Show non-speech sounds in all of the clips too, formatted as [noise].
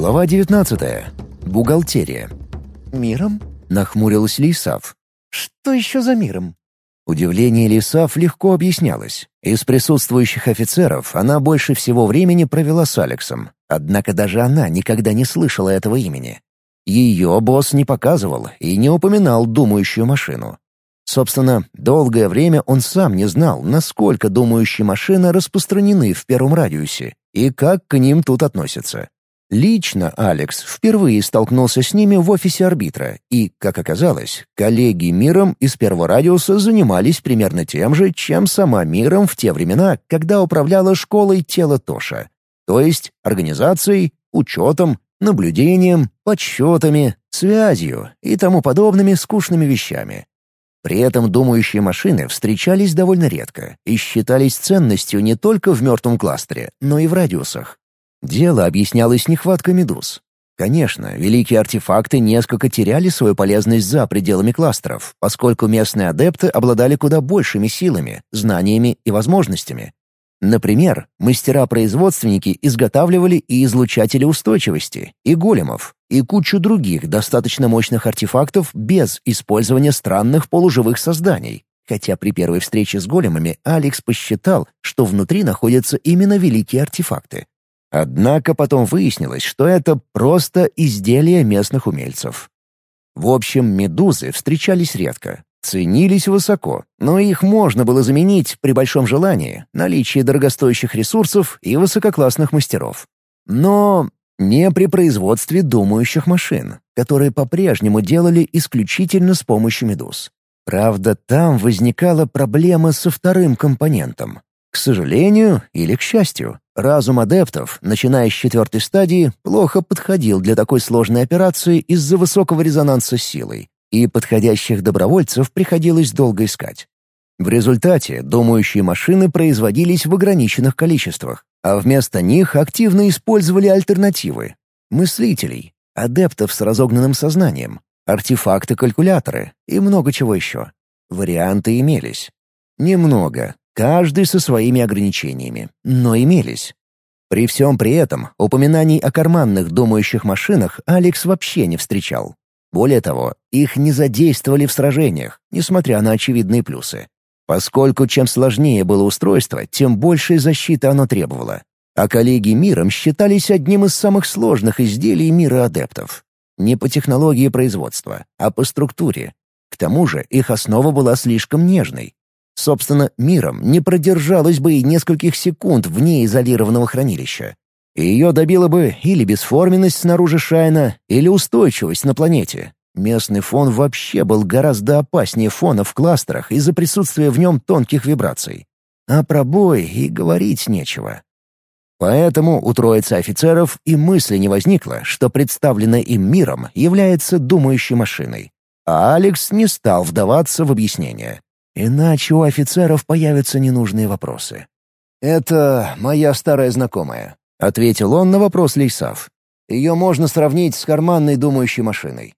Глава 19. Бухгалтерия. «Миром?» — нахмурилась Лисав. «Что еще за миром?» Удивление Лисав легко объяснялось. Из присутствующих офицеров она больше всего времени провела с Алексом. Однако даже она никогда не слышала этого имени. Ее босс не показывал и не упоминал думающую машину. Собственно, долгое время он сам не знал, насколько думающие машины распространены в первом радиусе и как к ним тут относятся. Лично Алекс впервые столкнулся с ними в офисе арбитра, и, как оказалось, коллеги Миром из первого радиуса занимались примерно тем же, чем сама Миром в те времена, когда управляла школой тела Тоша. То есть организацией, учетом, наблюдением, подсчетами, связью и тому подобными скучными вещами. При этом думающие машины встречались довольно редко и считались ценностью не только в мертвом кластере, но и в радиусах. Дело объяснялось нехваткой медуз. Конечно, великие артефакты несколько теряли свою полезность за пределами кластеров, поскольку местные адепты обладали куда большими силами, знаниями и возможностями. Например, мастера-производственники изготавливали и излучатели устойчивости, и големов, и кучу других достаточно мощных артефактов без использования странных полуживых созданий, хотя при первой встрече с големами Алекс посчитал, что внутри находятся именно великие артефакты. Однако потом выяснилось, что это просто изделия местных умельцев. В общем, медузы встречались редко, ценились высоко, но их можно было заменить при большом желании, наличии дорогостоящих ресурсов и высококлассных мастеров. Но не при производстве думающих машин, которые по-прежнему делали исключительно с помощью медуз. Правда, там возникала проблема со вторым компонентом. К сожалению или к счастью, разум адептов, начиная с четвертой стадии, плохо подходил для такой сложной операции из-за высокого резонанса силой, и подходящих добровольцев приходилось долго искать. В результате думающие машины производились в ограниченных количествах, а вместо них активно использовали альтернативы — мыслителей, адептов с разогнанным сознанием, артефакты-калькуляторы и много чего еще. Варианты имелись. Немного, каждый со своими ограничениями, но имелись. При всем при этом упоминаний о карманных думающих машинах Алекс вообще не встречал. Более того, их не задействовали в сражениях, несмотря на очевидные плюсы. Поскольку чем сложнее было устройство, тем большей защиты оно требовало. А коллеги миром считались одним из самых сложных изделий мира адептов. Не по технологии производства, а по структуре. К тому же их основа была слишком нежной, Собственно, миром не продержалась бы и нескольких секунд вне изолированного хранилища. Ее добила бы или бесформенность снаружи Шайна, или устойчивость на планете. Местный фон вообще был гораздо опаснее фона в кластерах из-за присутствия в нем тонких вибраций. А про бой и говорить нечего. Поэтому у троицы офицеров и мысли не возникло, что представленное им миром является думающей машиной. А Алекс не стал вдаваться в объяснение. Иначе у офицеров появятся ненужные вопросы. «Это моя старая знакомая», — ответил он на вопрос Лейсав. «Ее можно сравнить с карманной думающей машиной».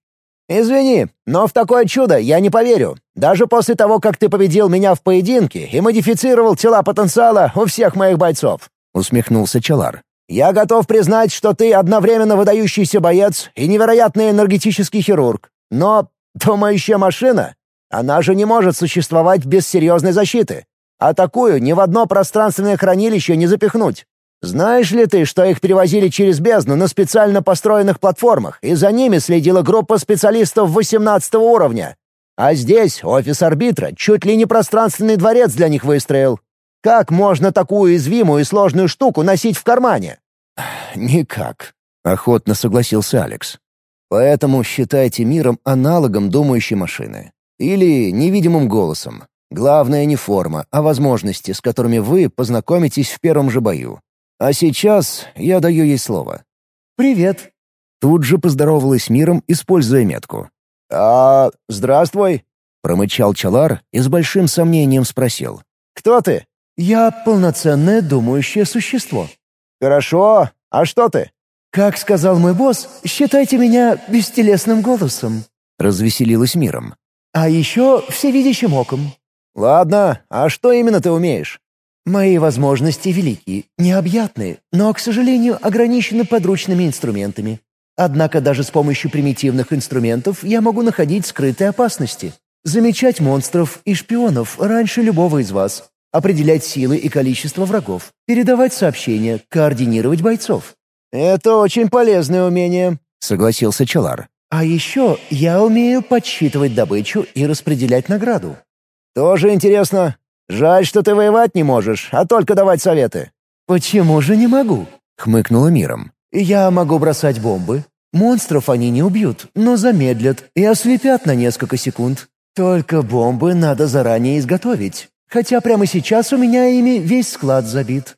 «Извини, но в такое чудо я не поверю. Даже после того, как ты победил меня в поединке и модифицировал тела потенциала у всех моих бойцов», — усмехнулся Чалар. «Я готов признать, что ты одновременно выдающийся боец и невероятный энергетический хирург. Но думающая машина она же не может существовать без серьезной защиты. А такую ни в одно пространственное хранилище не запихнуть. Знаешь ли ты, что их перевозили через бездну на специально построенных платформах, и за ними следила группа специалистов 18 уровня? А здесь офис арбитра чуть ли не пространственный дворец для них выстроил. Как можно такую уязвимую и сложную штуку носить в кармане? [sighs] Никак, охотно согласился Алекс. Поэтому считайте миром аналогом думающей машины. Или невидимым голосом. Главное не форма, а возможности, с которыми вы познакомитесь в первом же бою. А сейчас я даю ей слово. «Привет». Тут же поздоровалась миром, используя метку. «А, здравствуй», — промычал Чалар и с большим сомнением спросил. «Кто ты?» «Я полноценное думающее существо». «Хорошо. А что ты?» «Как сказал мой босс, считайте меня бестелесным голосом», — развеселилась миром. А еще всевидящим оком». «Ладно, а что именно ты умеешь?» Мои возможности велики, необъятны, но, к сожалению, ограничены подручными инструментами. Однако даже с помощью примитивных инструментов я могу находить скрытые опасности, замечать монстров и шпионов раньше любого из вас, определять силы и количество врагов, передавать сообщения, координировать бойцов. «Это очень полезное умение», — согласился Челар. «А еще я умею подсчитывать добычу и распределять награду». «Тоже интересно. Жаль, что ты воевать не можешь, а только давать советы». «Почему же не могу?» — хмыкнула миром. «Я могу бросать бомбы. Монстров они не убьют, но замедлят и ослепят на несколько секунд. Только бомбы надо заранее изготовить, хотя прямо сейчас у меня ими весь склад забит».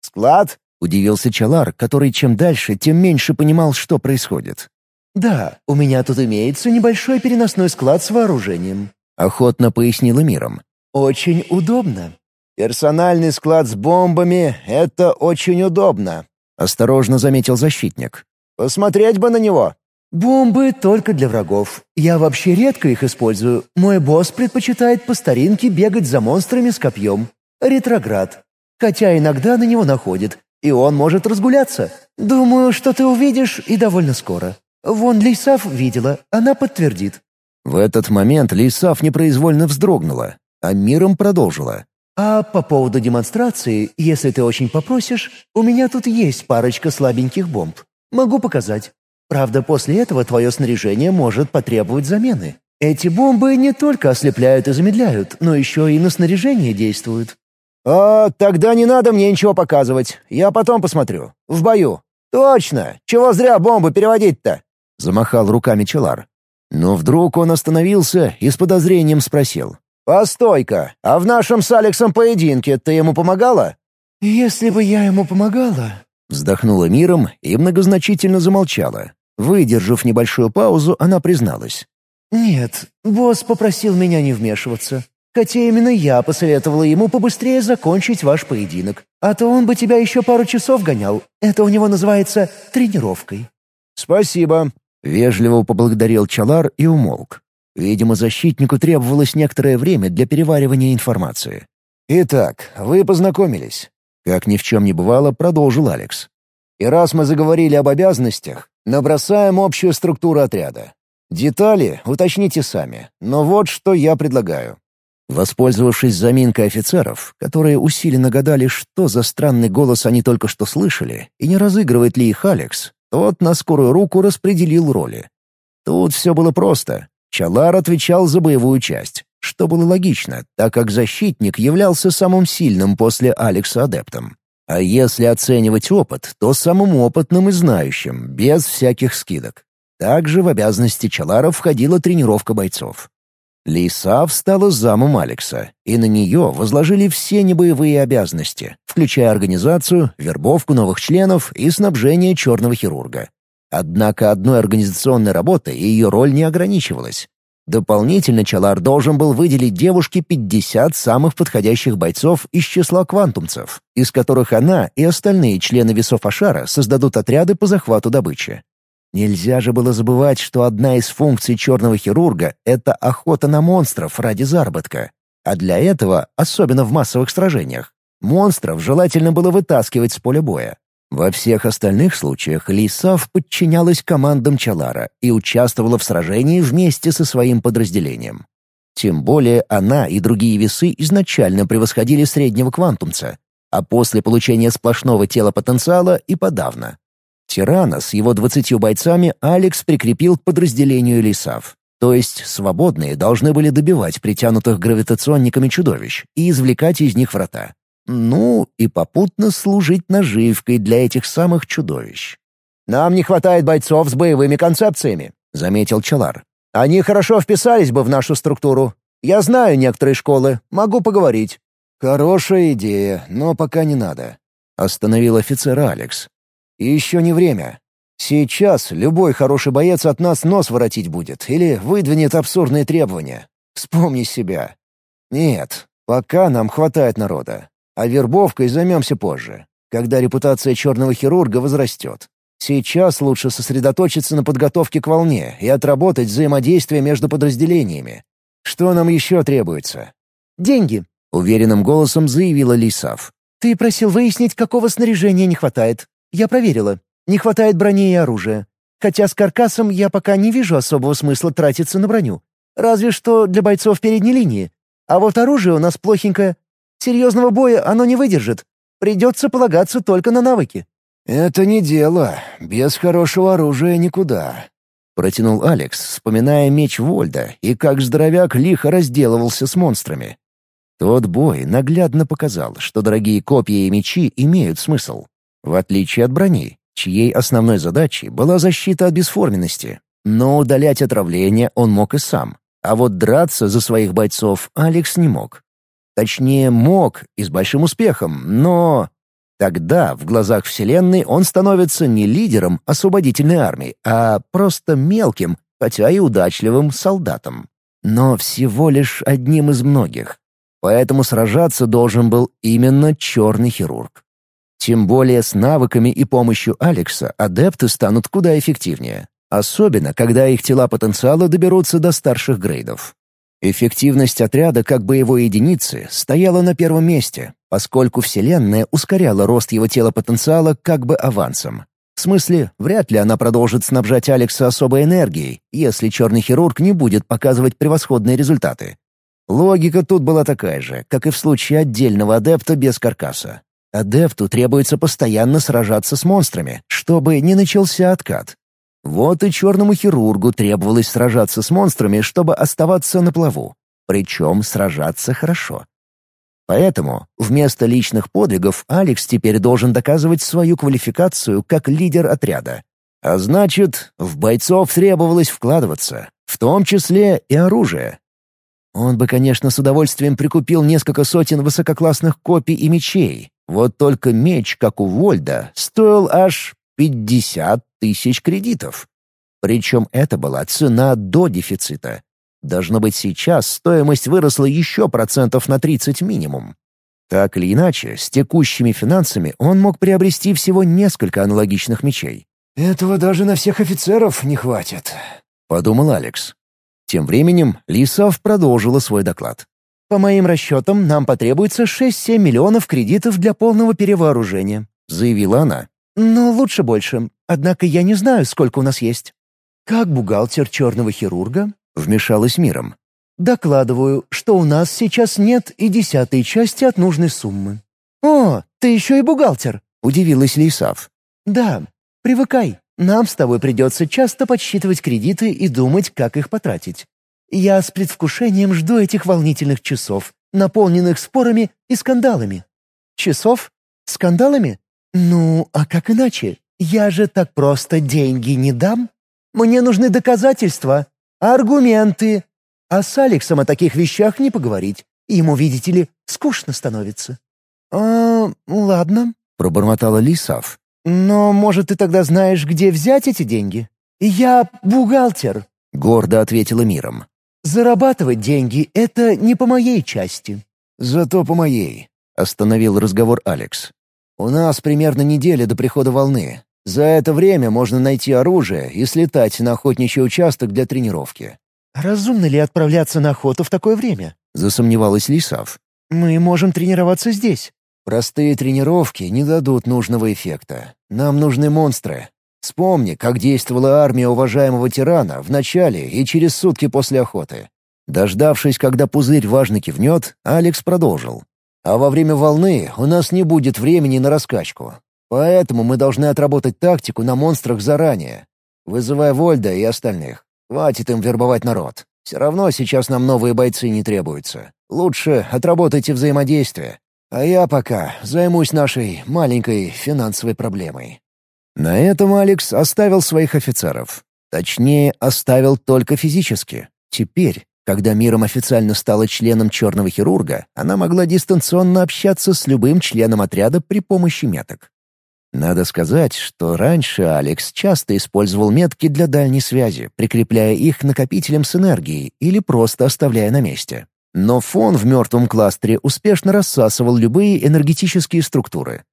«Склад?» — удивился Чалар, который чем дальше, тем меньше понимал, что происходит. «Да, у меня тут имеется небольшой переносной склад с вооружением», — охотно пояснила миром. Очень удобно. Персональный склад с бомбами — это очень удобно, — осторожно заметил защитник. Посмотреть бы на него. Бомбы только для врагов. Я вообще редко их использую. Мой босс предпочитает по старинке бегать за монстрами с копьем. Ретроград. Хотя иногда на него находит, и он может разгуляться. Думаю, что ты увидишь и довольно скоро. Вон Лисав видела, она подтвердит. В этот момент Лисав непроизвольно вздрогнула а миром продолжила. «А по поводу демонстрации, если ты очень попросишь, у меня тут есть парочка слабеньких бомб. Могу показать. Правда, после этого твое снаряжение может потребовать замены. Эти бомбы не только ослепляют и замедляют, но еще и на снаряжение действуют». «А, тогда не надо мне ничего показывать. Я потом посмотрю. В бою. Точно. Чего зря бомбы переводить-то?» Замахал руками Челар. Но вдруг он остановился и с подозрением спросил. «Постой-ка, а в нашем с Алексом поединке ты ему помогала?» «Если бы я ему помогала...» Вздохнула миром и многозначительно замолчала. Выдержав небольшую паузу, она призналась. «Нет, босс попросил меня не вмешиваться. Хотя именно я посоветовала ему побыстрее закончить ваш поединок. А то он бы тебя еще пару часов гонял. Это у него называется тренировкой». «Спасибо», — вежливо поблагодарил Чалар и умолк. Видимо, защитнику требовалось некоторое время для переваривания информации. «Итак, вы познакомились». Как ни в чем не бывало, продолжил Алекс. «И раз мы заговорили об обязанностях, набросаем общую структуру отряда. Детали уточните сами, но вот что я предлагаю». Воспользовавшись заминкой офицеров, которые усиленно гадали, что за странный голос они только что слышали, и не разыгрывает ли их Алекс, тот на скорую руку распределил роли. Тут все было просто. Чалар отвечал за боевую часть, что было логично, так как защитник являлся самым сильным после Алекса адептом. А если оценивать опыт, то самым опытным и знающим, без всяких скидок. Также в обязанности Чалара входила тренировка бойцов. Лиса встала замом Алекса, и на нее возложили все небоевые обязанности, включая организацию, вербовку новых членов и снабжение черного хирурга. Однако одной организационной работой ее роль не ограничивалась. Дополнительно Чалар должен был выделить девушке 50 самых подходящих бойцов из числа квантумцев, из которых она и остальные члены весов Ашара создадут отряды по захвату добычи. Нельзя же было забывать, что одна из функций черного хирурга — это охота на монстров ради заработка. А для этого, особенно в массовых сражениях, монстров желательно было вытаскивать с поля боя. Во всех остальных случаях Лисав подчинялась командам Чалара и участвовала в сражении вместе со своим подразделением. Тем более она и другие весы изначально превосходили среднего квантумца, а после получения сплошного тела потенциала и подавно. Тирана с его двадцатью бойцами Алекс прикрепил к подразделению Лисав. То есть свободные должны были добивать притянутых гравитационниками чудовищ и извлекать из них врата. Ну, и попутно служить наживкой для этих самых чудовищ. «Нам не хватает бойцов с боевыми концепциями», — заметил Челар. «Они хорошо вписались бы в нашу структуру. Я знаю некоторые школы, могу поговорить». «Хорошая идея, но пока не надо», — остановил офицер Алекс. «И еще не время. Сейчас любой хороший боец от нас нос воротить будет или выдвинет абсурдные требования. Вспомни себя. Нет, пока нам хватает народа. А вербовкой займемся позже, когда репутация черного хирурга возрастет. Сейчас лучше сосредоточиться на подготовке к волне и отработать взаимодействие между подразделениями. Что нам еще требуется? Деньги. — уверенным голосом заявила Лисав. «Ты просил выяснить, какого снаряжения не хватает. Я проверила. Не хватает брони и оружия. Хотя с каркасом я пока не вижу особого смысла тратиться на броню. Разве что для бойцов передней линии. А вот оружие у нас плохенькое. Серьезного боя оно не выдержит. Придется полагаться только на навыки». «Это не дело. Без хорошего оружия никуда», — протянул Алекс, вспоминая меч Вольда и как здоровяк лихо разделывался с монстрами. Тот бой наглядно показал, что дорогие копья и мечи имеют смысл. В отличие от брони, чьей основной задачей была защита от бесформенности. Но удалять отравление он мог и сам. А вот драться за своих бойцов Алекс не мог. Точнее, мог и с большим успехом, но... Тогда в глазах Вселенной он становится не лидером освободительной армии, а просто мелким, хотя и удачливым солдатом. Но всего лишь одним из многих. Поэтому сражаться должен был именно черный хирург. Тем более с навыками и помощью Алекса адепты станут куда эффективнее. Особенно, когда их тела потенциала доберутся до старших грейдов. Эффективность отряда как боевой единицы стояла на первом месте, поскольку Вселенная ускоряла рост его тела потенциала как бы авансом. В смысле, вряд ли она продолжит снабжать Алекса особой энергией, если черный хирург не будет показывать превосходные результаты. Логика тут была такая же, как и в случае отдельного адепта без каркаса. Адепту требуется постоянно сражаться с монстрами, чтобы не начался откат. Вот и черному хирургу требовалось сражаться с монстрами, чтобы оставаться на плаву. Причем сражаться хорошо. Поэтому вместо личных подвигов Алекс теперь должен доказывать свою квалификацию как лидер отряда. А значит, в бойцов требовалось вкладываться, в том числе и оружие. Он бы, конечно, с удовольствием прикупил несколько сотен высококлассных копий и мечей, вот только меч, как у Вольда, стоил аж 50 тысяч кредитов. Причем это была цена до дефицита. Должно быть, сейчас стоимость выросла еще процентов на 30 минимум. Так или иначе, с текущими финансами он мог приобрести всего несколько аналогичных мечей. «Этого даже на всех офицеров не хватит», — подумал Алекс. Тем временем Лисов продолжила свой доклад. По моим расчетам, нам потребуется 6-7 миллионов кредитов для полного перевооружения», — заявила она. «Но лучше больше. Однако я не знаю, сколько у нас есть». «Как бухгалтер черного хирурга?» — вмешалась миром. «Докладываю, что у нас сейчас нет и десятой части от нужной суммы». «О, ты еще и бухгалтер!» — удивилась Лейсав. «Да, привыкай. Нам с тобой придется часто подсчитывать кредиты и думать, как их потратить. Я с предвкушением жду этих волнительных часов, наполненных спорами и скандалами. Часов? Скандалами? Ну, а как иначе? Я же так просто деньги не дам. Мне нужны доказательства, аргументы. А с Алексом о таких вещах не поговорить. Ему, видите ли, скучно становится. «А, ладно», — пробормотала Лисав. «Но, может, ты тогда знаешь, где взять эти деньги?» «Я бухгалтер», — гордо ответила миром. Зарабатывать деньги — это не по моей части». «Зато по моей», — остановил разговор Алекс. «У нас примерно неделя до прихода волны. За это время можно найти оружие и слетать на охотничий участок для тренировки». «Разумно ли отправляться на охоту в такое время?» — засомневалась Лисав. «Мы можем тренироваться здесь». «Простые тренировки не дадут нужного эффекта. Нам нужны монстры. Вспомни, как действовала армия уважаемого тирана в начале и через сутки после охоты. Дождавшись, когда пузырь важно кивнет, Алекс продолжил. «А во время волны у нас не будет времени на раскачку. Поэтому мы должны отработать тактику на монстрах заранее, вызывая Вольда и остальных. Хватит им вербовать народ. Все равно сейчас нам новые бойцы не требуются. Лучше отработайте взаимодействие. А я пока займусь нашей маленькой финансовой проблемой». На этом Алекс оставил своих офицеров. Точнее, оставил только физически. Теперь, когда Миром официально стала членом черного хирурга, она могла дистанционно общаться с любым членом отряда при помощи меток. Надо сказать, что раньше Алекс часто использовал метки для дальней связи, прикрепляя их к накопителям с энергией или просто оставляя на месте. Но фон в мертвом кластере успешно рассасывал любые энергетические структуры.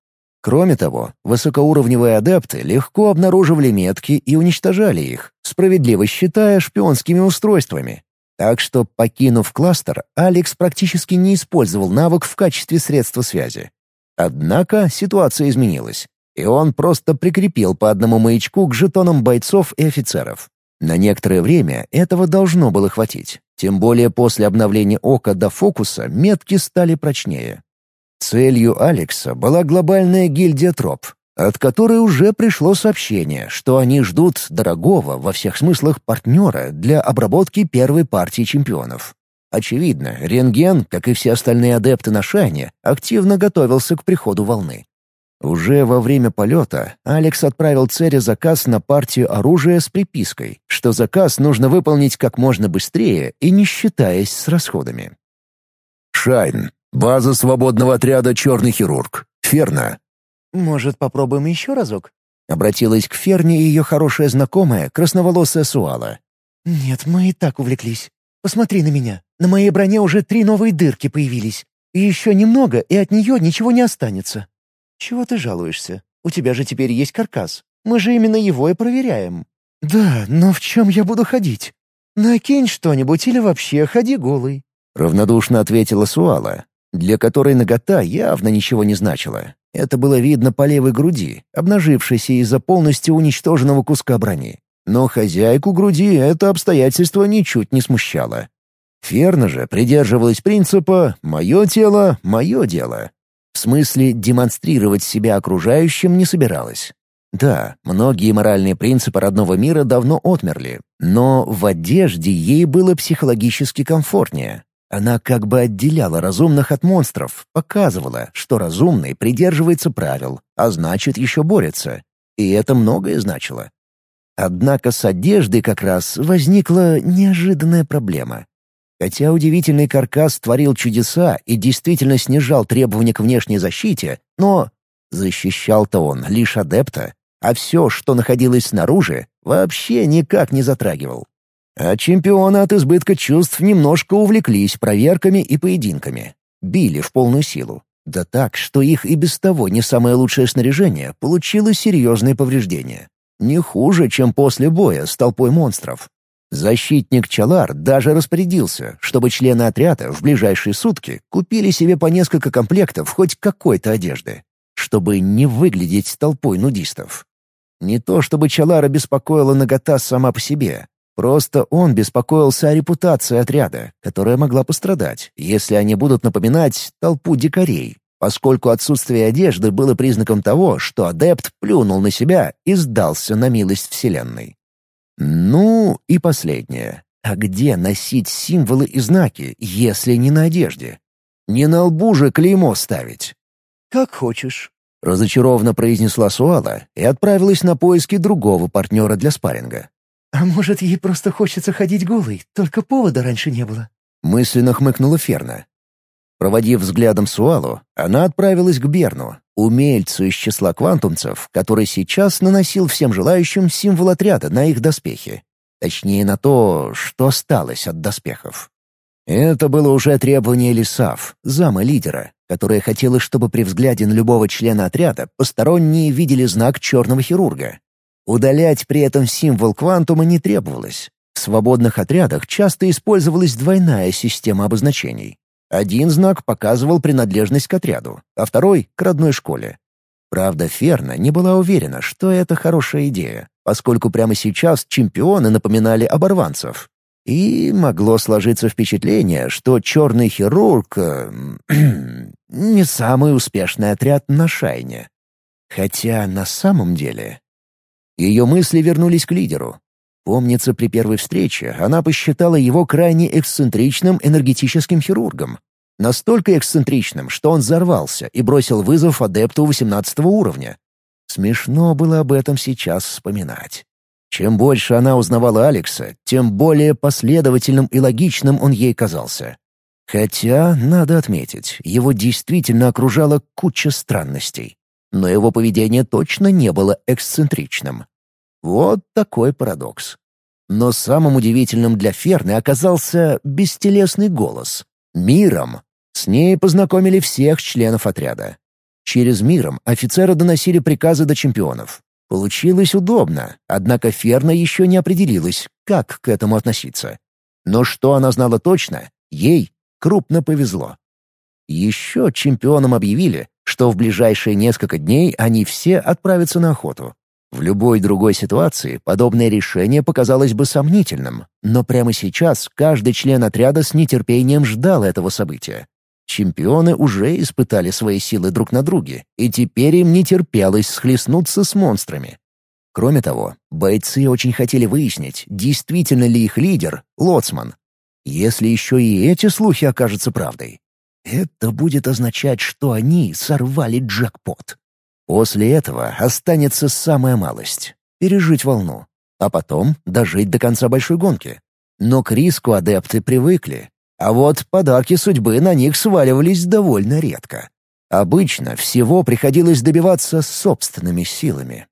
Кроме того, высокоуровневые адепты легко обнаруживали метки и уничтожали их, справедливо считая шпионскими устройствами. Так что, покинув кластер, Алекс практически не использовал навык в качестве средства связи. Однако ситуация изменилась, и он просто прикрепил по одному маячку к жетонам бойцов и офицеров. На некоторое время этого должно было хватить, тем более после обновления ока до фокуса метки стали прочнее. Целью Алекса была глобальная гильдия троп, от которой уже пришло сообщение, что они ждут дорогого во всех смыслах партнера для обработки первой партии чемпионов. Очевидно, рентген, как и все остальные адепты на Шайне, активно готовился к приходу волны. Уже во время полета Алекс отправил Цере заказ на партию оружия с припиской, что заказ нужно выполнить как можно быстрее и не считаясь с расходами. «Шайн. База свободного отряда «Черный хирург». Ферна. «Может, попробуем еще разок?» Обратилась к Ферне ее хорошая знакомая, красноволосая Суала. «Нет, мы и так увлеклись. Посмотри на меня. На моей броне уже три новые дырки появились. И еще немного, и от нее ничего не останется». «Чего ты жалуешься? У тебя же теперь есть каркас. Мы же именно его и проверяем». «Да, но в чем я буду ходить? Накинь что-нибудь или вообще ходи голый». Равнодушно ответила Суала, для которой нагота явно ничего не значила. Это было видно по левой груди, обнажившейся из-за полностью уничтоженного куска брони. Но хозяйку груди это обстоятельство ничуть не смущало. Ферна же придерживалась принципа «моё тело — моё дело». В смысле, демонстрировать себя окружающим не собиралась. Да, многие моральные принципы родного мира давно отмерли, но в одежде ей было психологически комфортнее. Она как бы отделяла разумных от монстров, показывала, что разумный придерживается правил, а значит еще борется. И это многое значило. Однако с одеждой как раз возникла неожиданная проблема. Хотя удивительный каркас творил чудеса и действительно снижал требования к внешней защите, но защищал-то он лишь адепта, а все, что находилось снаружи, вообще никак не затрагивал. А чемпионы от избытка чувств немножко увлеклись проверками и поединками. Били в полную силу. Да так, что их и без того не самое лучшее снаряжение получило серьезные повреждения. Не хуже, чем после боя с толпой монстров. Защитник Чалар даже распорядился, чтобы члены отряда в ближайшие сутки купили себе по несколько комплектов хоть какой-то одежды, чтобы не выглядеть толпой нудистов. Не то чтобы Чалара беспокоила нагота сама по себе, Просто он беспокоился о репутации отряда, которая могла пострадать, если они будут напоминать толпу дикарей, поскольку отсутствие одежды было признаком того, что адепт плюнул на себя и сдался на милость Вселенной. Ну и последнее. А где носить символы и знаки, если не на одежде? Не на лбу же клеймо ставить. «Как хочешь», — разочарованно произнесла Суала и отправилась на поиски другого партнера для спарринга. «А может, ей просто хочется ходить голой, только повода раньше не было?» Мысленно хмыкнула Ферна. Проводив взглядом Суалу, она отправилась к Берну, умельцу из числа квантумцев, который сейчас наносил всем желающим символ отряда на их доспехи. Точнее, на то, что осталось от доспехов. Это было уже требование Лисав, зама лидера, которая хотела, чтобы при взгляде на любого члена отряда посторонние видели знак черного хирурга, Удалять при этом символ квантума не требовалось. В свободных отрядах часто использовалась двойная система обозначений. Один знак показывал принадлежность к отряду, а второй — к родной школе. Правда, Ферна не была уверена, что это хорошая идея, поскольку прямо сейчас чемпионы напоминали оборванцев. И могло сложиться впечатление, что черный хирург э, [clears throat] не самый успешный отряд на Шайне. Хотя на самом деле ее мысли вернулись к лидеру. Помнится, при первой встрече она посчитала его крайне эксцентричным энергетическим хирургом. Настолько эксцентричным, что он взорвался и бросил вызов адепту 18 уровня. Смешно было об этом сейчас вспоминать. Чем больше она узнавала Алекса, тем более последовательным и логичным он ей казался. Хотя, надо отметить, его действительно окружала куча странностей но его поведение точно не было эксцентричным. Вот такой парадокс. Но самым удивительным для Ферны оказался бестелесный голос. Миром. С ней познакомили всех членов отряда. Через миром офицеры доносили приказы до чемпионов. Получилось удобно, однако Ферна еще не определилась, как к этому относиться. Но что она знала точно, ей крупно повезло. Еще чемпионам объявили, что в ближайшие несколько дней они все отправятся на охоту. В любой другой ситуации подобное решение показалось бы сомнительным, но прямо сейчас каждый член отряда с нетерпением ждал этого события. Чемпионы уже испытали свои силы друг на друге, и теперь им не терпелось схлестнуться с монстрами. Кроме того, бойцы очень хотели выяснить, действительно ли их лидер — Лоцман. Если еще и эти слухи окажутся правдой, это будет означать, что они сорвали джекпот. После этого останется самая малость — пережить волну, а потом дожить до конца большой гонки. Но к риску адепты привыкли, а вот подарки судьбы на них сваливались довольно редко. Обычно всего приходилось добиваться собственными силами.